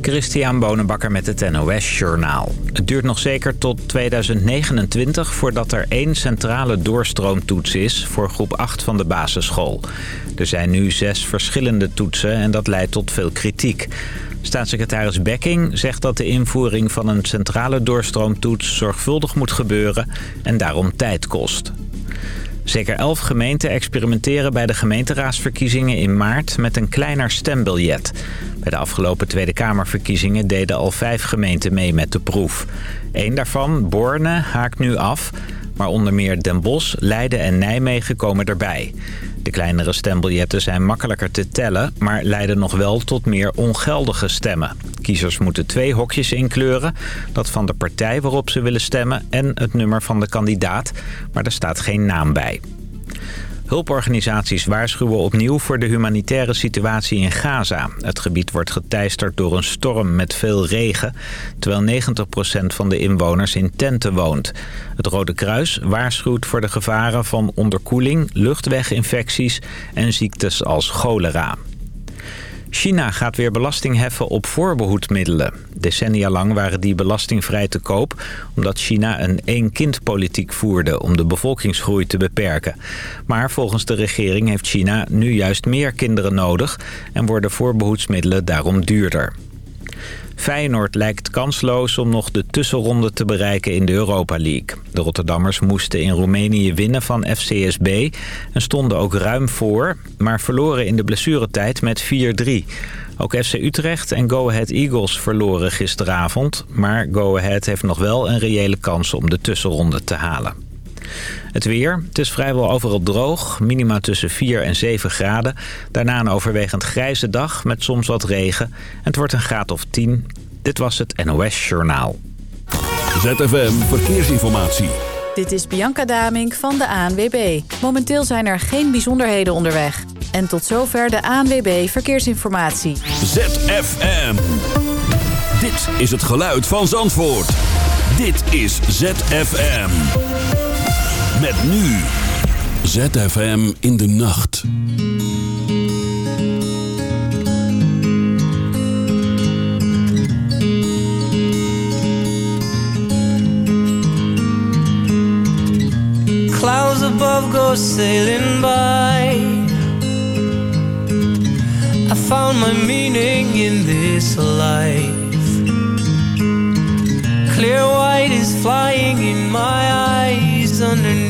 Christian Bonenbakker met het NOS Journaal. Het duurt nog zeker tot 2029 voordat er één centrale doorstroomtoets is voor groep 8 van de basisschool. Er zijn nu zes verschillende toetsen en dat leidt tot veel kritiek. Staatssecretaris Bekking zegt dat de invoering van een centrale doorstroomtoets zorgvuldig moet gebeuren en daarom tijd kost. Zeker elf gemeenten experimenteren bij de gemeenteraadsverkiezingen in maart met een kleiner stembiljet. Bij de afgelopen Tweede Kamerverkiezingen deden al vijf gemeenten mee met de proef. Eén daarvan, Borne, haakt nu af, maar onder meer Den Bosch, Leiden en Nijmegen komen erbij. De kleinere stembiljetten zijn makkelijker te tellen, maar leiden nog wel tot meer ongeldige stemmen. Kiezers moeten twee hokjes inkleuren, dat van de partij waarop ze willen stemmen en het nummer van de kandidaat, maar er staat geen naam bij. Hulporganisaties waarschuwen opnieuw voor de humanitaire situatie in Gaza. Het gebied wordt geteisterd door een storm met veel regen... terwijl 90% van de inwoners in tenten woont. Het Rode Kruis waarschuwt voor de gevaren van onderkoeling, luchtweginfecties... en ziektes als cholera. China gaat weer belasting heffen op voorbehoedmiddelen. Decennia lang waren die belastingvrij te koop... omdat China een één-kind-politiek voerde om de bevolkingsgroei te beperken. Maar volgens de regering heeft China nu juist meer kinderen nodig... en worden voorbehoedsmiddelen daarom duurder. Feyenoord lijkt kansloos om nog de tussenronde te bereiken in de Europa League. De Rotterdammers moesten in Roemenië winnen van FCSB en stonden ook ruim voor, maar verloren in de blessuretijd met 4-3. Ook FC Utrecht en Go Ahead Eagles verloren gisteravond, maar Go Ahead heeft nog wel een reële kans om de tussenronde te halen. Het weer. Het is vrijwel overal droog. Minima tussen 4 en 7 graden. Daarna een overwegend grijze dag met soms wat regen. En het wordt een graad of 10. Dit was het NOS Journaal. ZFM Verkeersinformatie. Dit is Bianca Damink van de ANWB. Momenteel zijn er geen bijzonderheden onderweg. En tot zover de ANWB Verkeersinformatie. ZFM. Dit is het geluid van Zandvoort. Dit is ZFM. Met nu. ZFM in de nacht. Clouds above go sailing by. I found my meaning in this life. Clear white is flying in my eyes. Underneath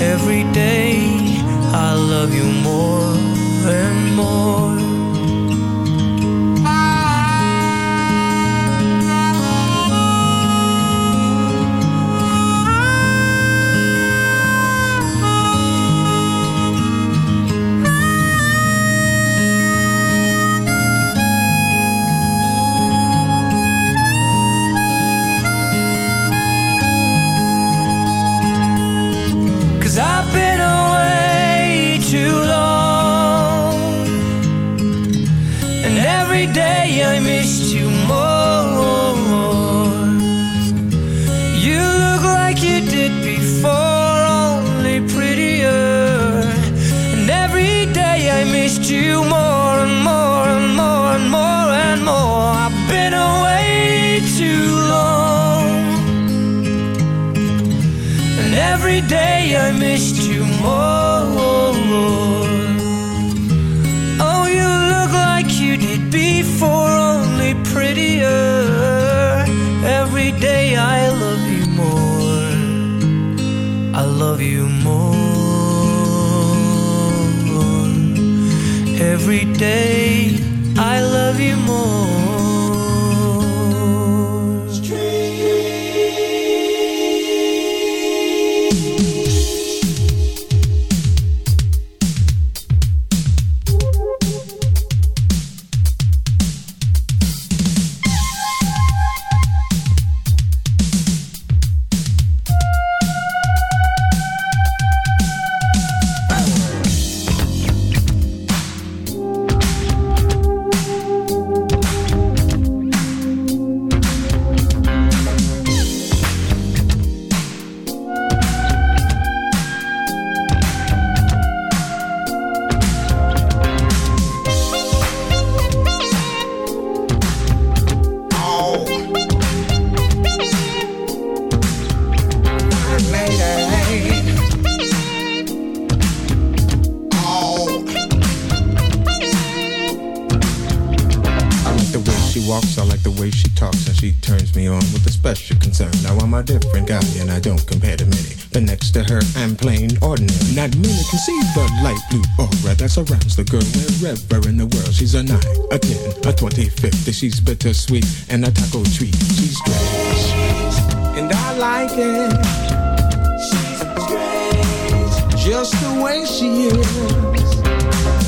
Every day I love you more. I love Every day 20, 50. She's bittersweet and a taco treat. She's strange, and I like it. She's strange, just the way she is.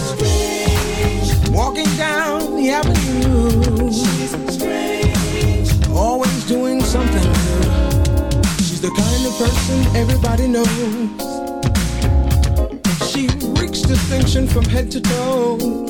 Strange, walking down the avenue. She's strange, always doing something new. She's the kind of person everybody knows She reeks distinction from head to toe.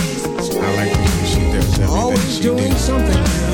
I like way she does everything Always she doing something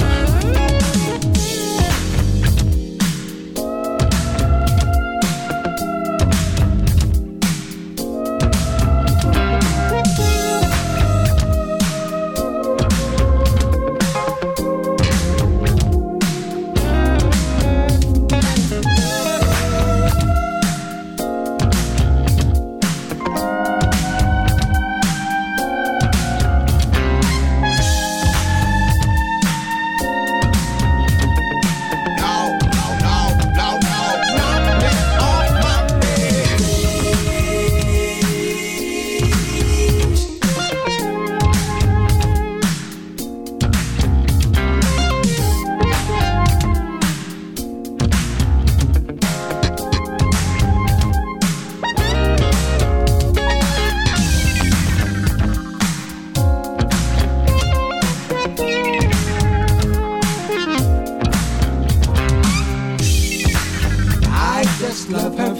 love her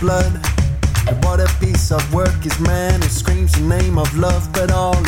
blood. And what a piece of work is man who screams the name of love, but all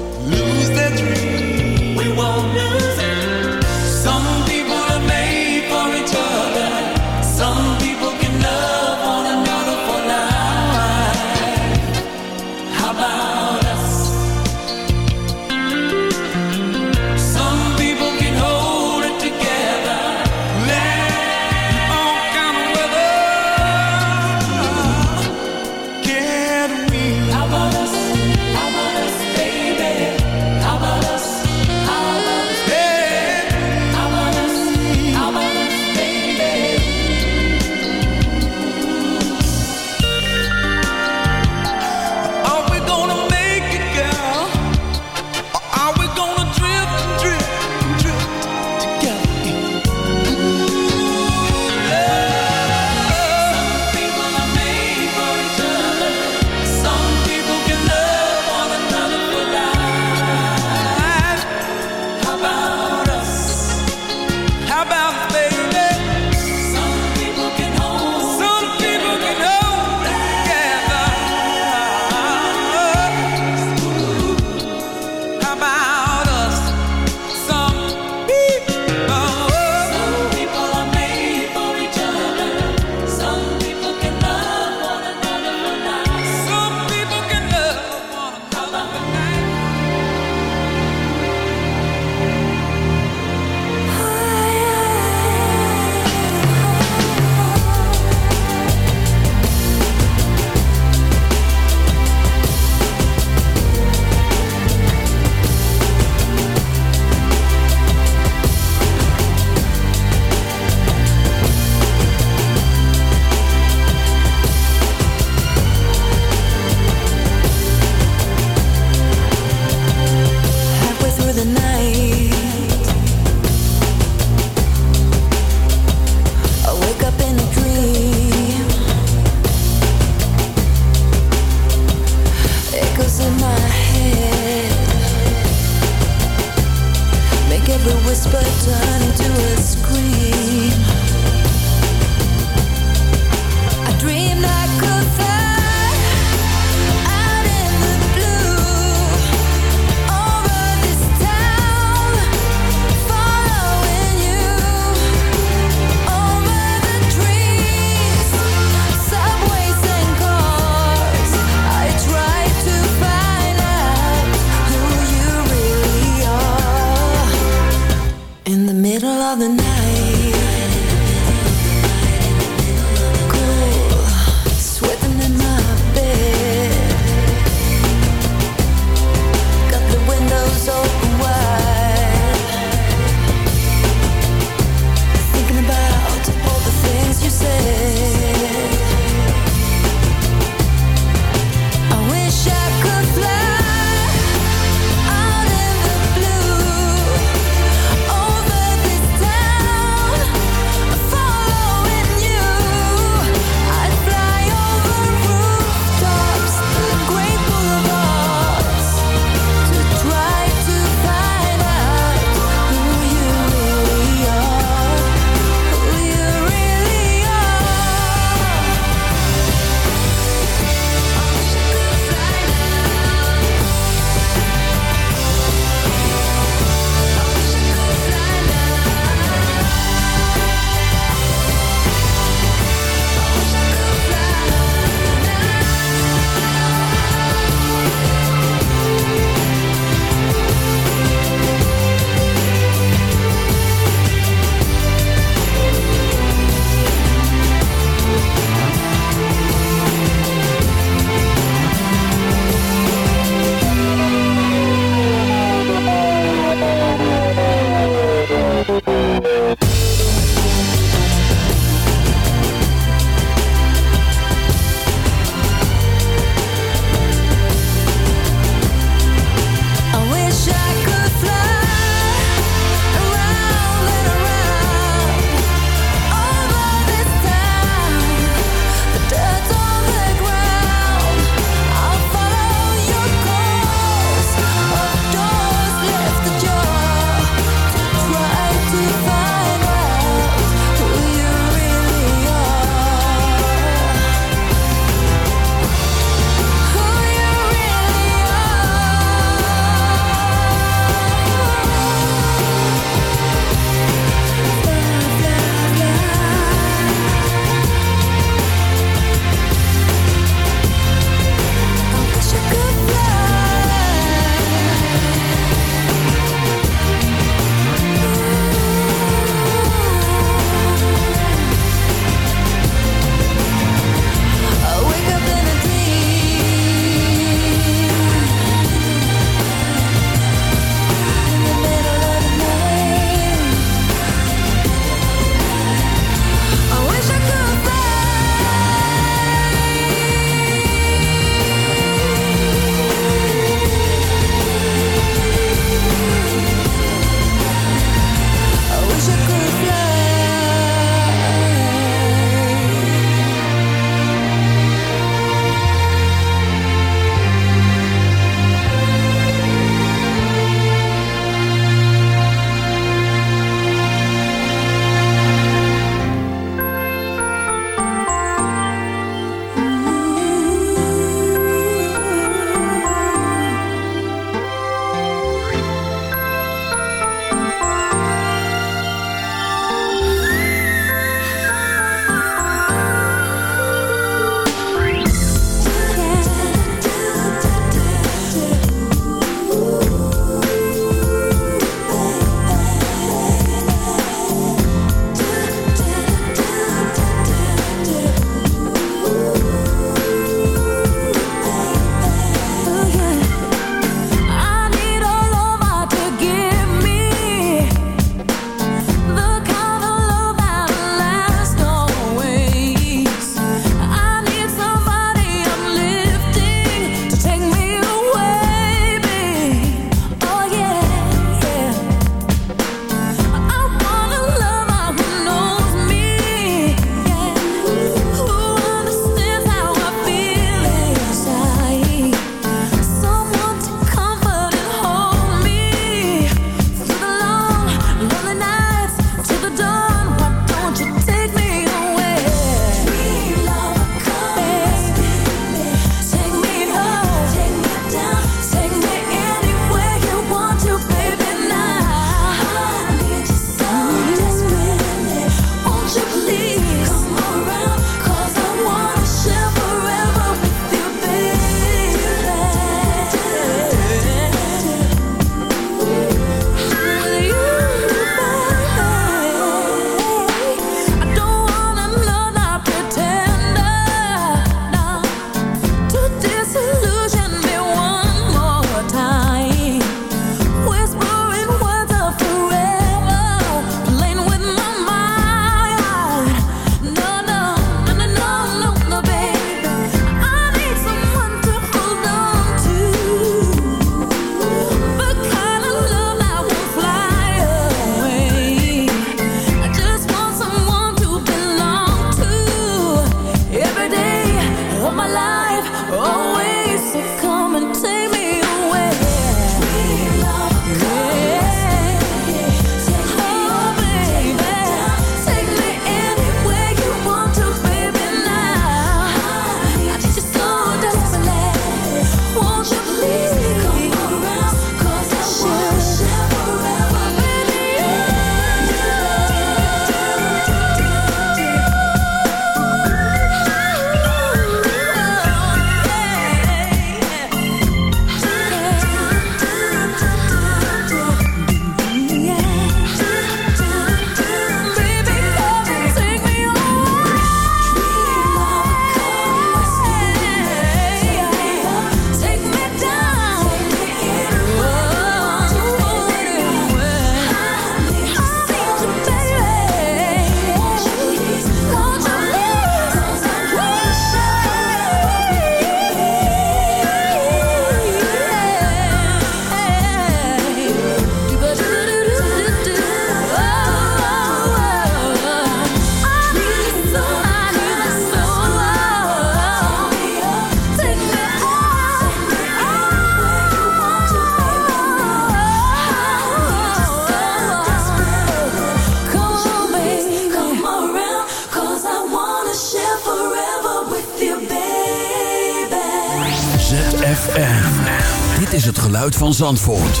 Dit is het geluid van Zandvoort.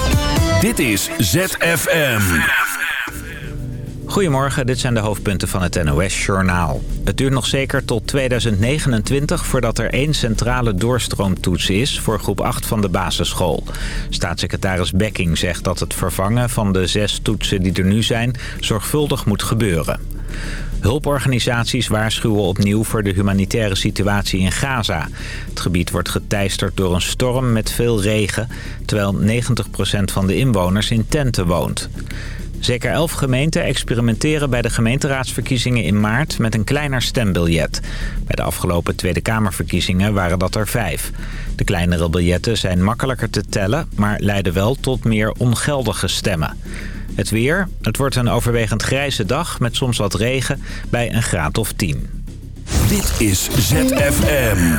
Dit is ZFM. Goedemorgen, dit zijn de hoofdpunten van het NOS-journaal. Het duurt nog zeker tot 2029 voordat er één centrale doorstroomtoets is... voor groep 8 van de basisschool. Staatssecretaris Bekking zegt dat het vervangen van de zes toetsen die er nu zijn... zorgvuldig moet gebeuren. Hulporganisaties waarschuwen opnieuw voor de humanitaire situatie in Gaza. Het gebied wordt geteisterd door een storm met veel regen... terwijl 90% van de inwoners in tenten woont. Zeker elf gemeenten experimenteren bij de gemeenteraadsverkiezingen in maart met een kleiner stembiljet. Bij de afgelopen Tweede Kamerverkiezingen waren dat er vijf. De kleinere biljetten zijn makkelijker te tellen, maar leiden wel tot meer ongeldige stemmen. Het weer. Het wordt een overwegend grijze dag met soms wat regen bij een graad of 10. Dit is ZFM.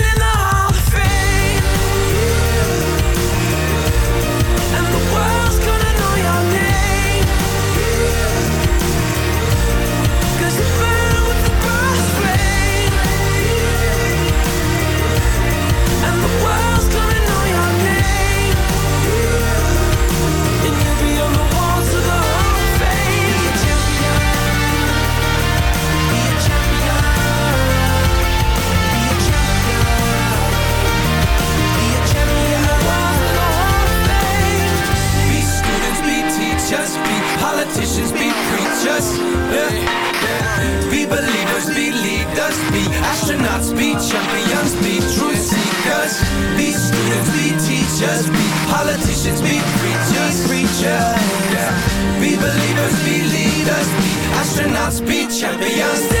astronauts, be champions.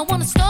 I wanna stop.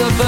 It's